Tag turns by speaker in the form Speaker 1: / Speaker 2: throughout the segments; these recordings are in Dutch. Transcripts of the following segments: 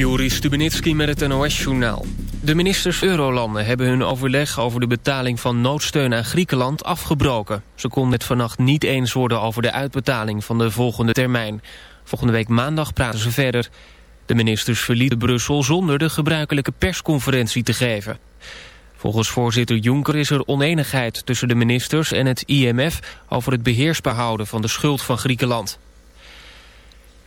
Speaker 1: Joris Stubenitski met het NOS-journaal. De ministers Eurolanden hebben hun overleg over de betaling van noodsteun aan Griekenland afgebroken. Ze konden het vannacht niet eens worden over de uitbetaling van de volgende termijn. Volgende week maandag praten ze verder. De ministers verlieten Brussel zonder de gebruikelijke persconferentie te geven. Volgens voorzitter Juncker is er oneenigheid tussen de ministers en het IMF... over het beheersbaar houden van de schuld van Griekenland.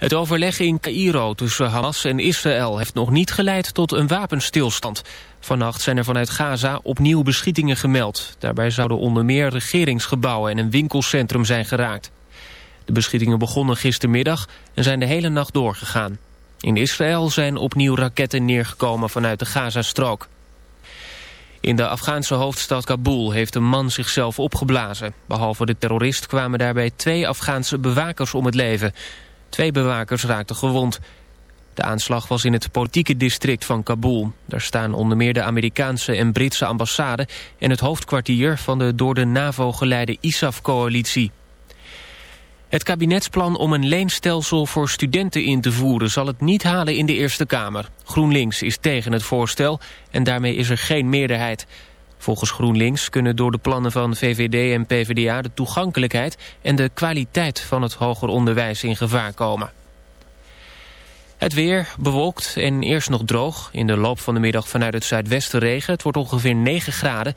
Speaker 1: Het overleg in Cairo tussen Hamas en Israël heeft nog niet geleid tot een wapenstilstand. Vannacht zijn er vanuit Gaza opnieuw beschietingen gemeld. Daarbij zouden onder meer regeringsgebouwen en een winkelcentrum zijn geraakt. De beschietingen begonnen gistermiddag en zijn de hele nacht doorgegaan. In Israël zijn opnieuw raketten neergekomen vanuit de Gazastrook. In de Afghaanse hoofdstad Kabul heeft een man zichzelf opgeblazen. Behalve de terrorist kwamen daarbij twee Afghaanse bewakers om het leven. Twee bewakers raakten gewond. De aanslag was in het politieke district van Kabul. Daar staan onder meer de Amerikaanse en Britse ambassade... en het hoofdkwartier van de door de NAVO geleide ISAF-coalitie. Het kabinetsplan om een leenstelsel voor studenten in te voeren... zal het niet halen in de Eerste Kamer. GroenLinks is tegen het voorstel en daarmee is er geen meerderheid. Volgens GroenLinks kunnen door de plannen van VVD en PvdA... de toegankelijkheid en de kwaliteit van het hoger onderwijs in gevaar komen. Het weer bewolkt en eerst nog droog. In de loop van de middag vanuit het zuidwesten regen. Het wordt ongeveer 9 graden.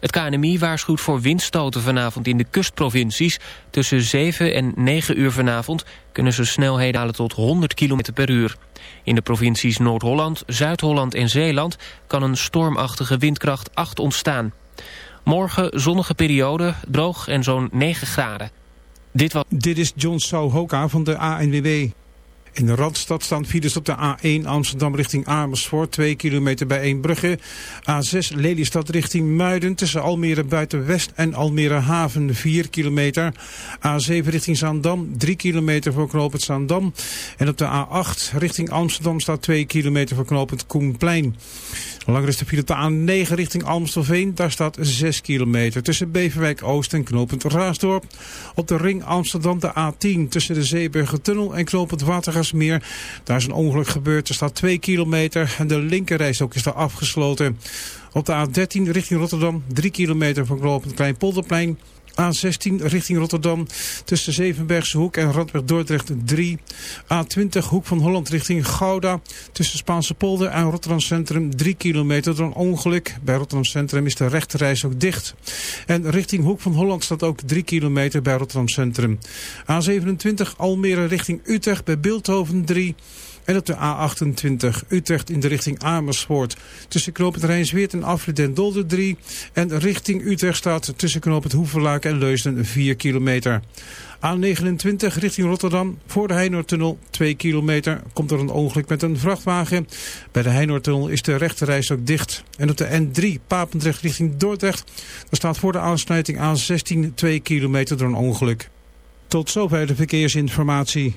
Speaker 1: Het KNMI waarschuwt voor windstoten vanavond in de kustprovincies. Tussen 7 en 9 uur vanavond kunnen ze snelheden halen tot 100 km per uur. In de provincies Noord-Holland, Zuid-Holland en Zeeland... kan een stormachtige windkracht 8 ontstaan. Morgen zonnige periode, droog en zo'n 9 graden.
Speaker 2: Dit, was... Dit is John Souhoka van de ANWB. In de Randstad staan files op de A1 Amsterdam richting Amersfoort. 2 kilometer bij Eembrugge. A6 Lelystad richting Muiden tussen Almere Buitenwest en Almere Haven 4 kilometer. A7 richting Zaandam 3 kilometer voor knooppunt Zaandam. En op de A8 richting Amsterdam staat 2 kilometer voor knooppunt Koenplein. Langer is de file op de A9 richting Amstelveen. Daar staat 6 kilometer tussen Beverwijk Oost en knooppunt Raasdorp. Op de ring Amsterdam de A10 tussen de Zeeburgertunnel en knooppunt Daar is een ongeluk gebeurd. Er staat 2 kilometer en de linkerreis ook is daar afgesloten. Op de A13 richting Rotterdam 3 kilometer van knooppunt Kleinpolderplein. A16 richting Rotterdam tussen Zevenbergse Hoek en Radweg Dordrecht 3. A20 Hoek van Holland richting Gouda tussen Spaanse polder en Rotterdam Centrum 3 kilometer door een ongeluk. Bij Rotterdam Centrum is de rechterreis ook dicht. En richting Hoek van Holland staat ook 3 kilometer bij Rotterdam Centrum. A27 Almere richting Utrecht bij Beeldhoven 3 en op de A28 Utrecht in de richting Amersfoort. Tussen knooppunt Rijnsweert en Afrit den Dolder 3. En richting Utrecht staat tussen knooppunt Hoevenlaak en Leusden 4 kilometer. A29 richting Rotterdam voor de Heinoortunnel 2 kilometer komt er een ongeluk met een vrachtwagen. Bij de Heinoortunnel is de rechterreis ook dicht. En op de N3 Papendrecht richting Dordrecht. Daar staat voor de aansluiting A16 2 kilometer door een ongeluk. Tot zover de verkeersinformatie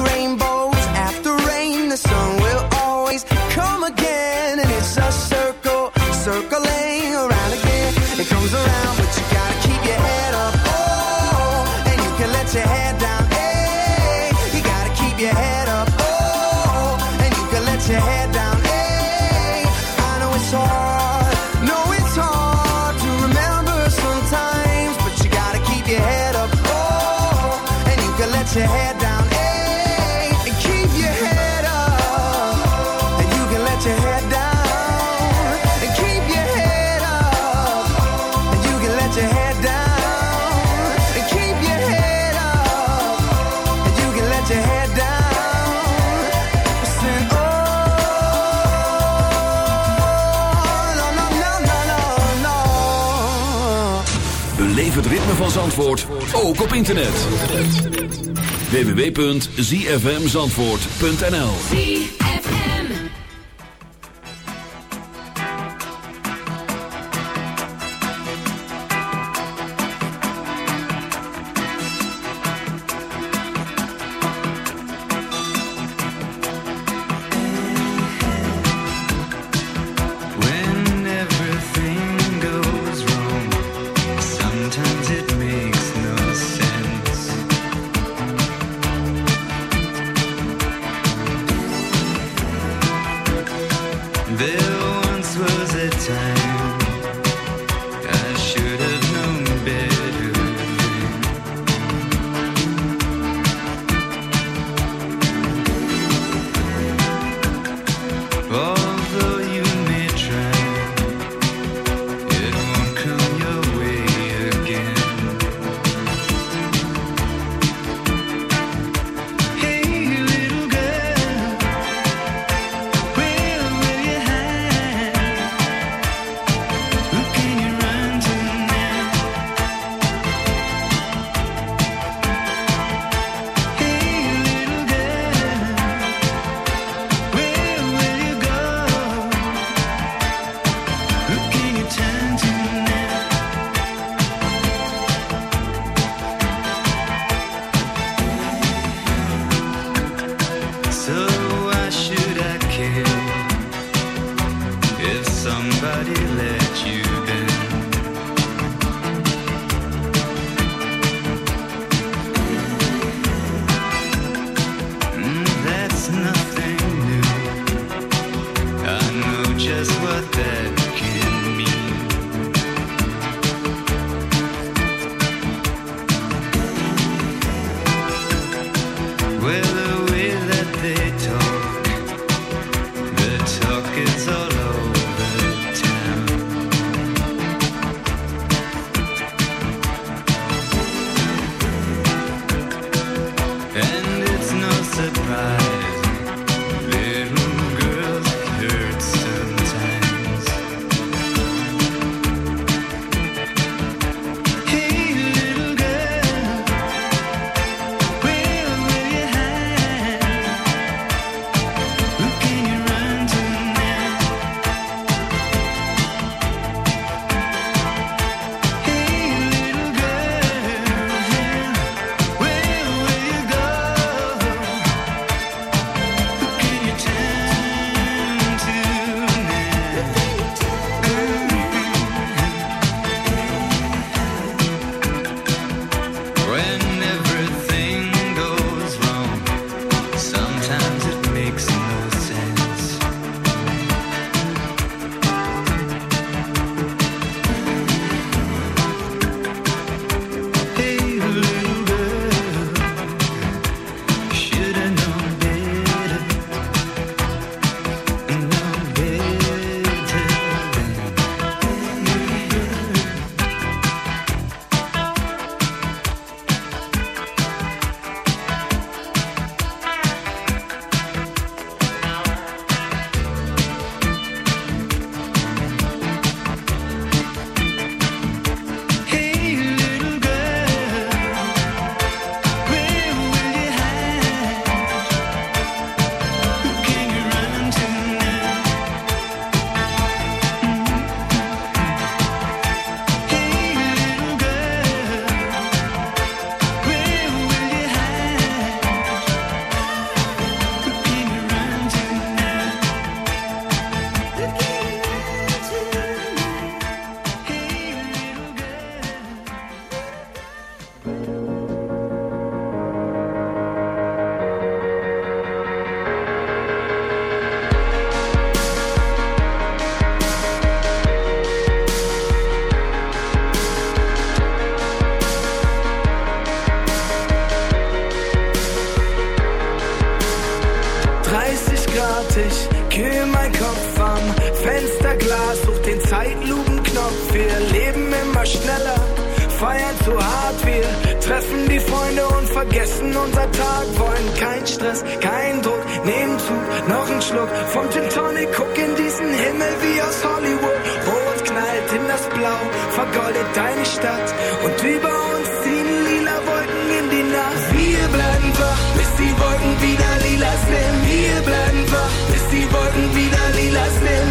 Speaker 3: keep your head up. You can let head down. And keep your head up. You can let your head down.
Speaker 4: Ritme van Zandvoort, ook op internet. www.zfmzandvoort.nl
Speaker 3: feiern zu hart. Wir treffen die Freunde und vergessen unser Tag. Wollen kein Stress, kein Druck, nehmen Zug, noch ein Schluck vom Gin Tonic. Guck in diesen Himmel wie aus Hollywood. Rot knallt in das Blau, vergoldet deine Stadt. Und über uns ziehen lila Wolken in die Nacht. Wir bleiben wach, bis die Wolken wieder lila sind. Wir bleiben wach, bis die Wolken wieder lila sind.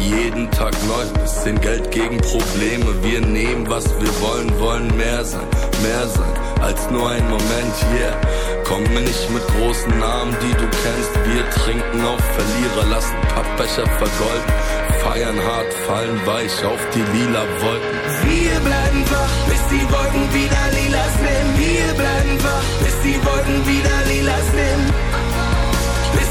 Speaker 5: Jeden Tag neu, bisschen Geld gegen Probleme. Wir nehmen, was wir wollen, wollen mehr sein, mehr sein als nur ein Moment, yeah. Komm mir nicht mit großen Namen, die du kennst. Wir trinken auf Verlierer, lassen Pappbecher vergolden. Feiern hart, fallen weich auf die lila Wolken.
Speaker 3: Wir bleiben wach, bis die Wolken wieder lila sind. Wir bleiben wach, bis die Wolken wieder lila sind.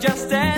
Speaker 6: Just as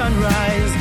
Speaker 7: sunrise.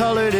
Speaker 4: colored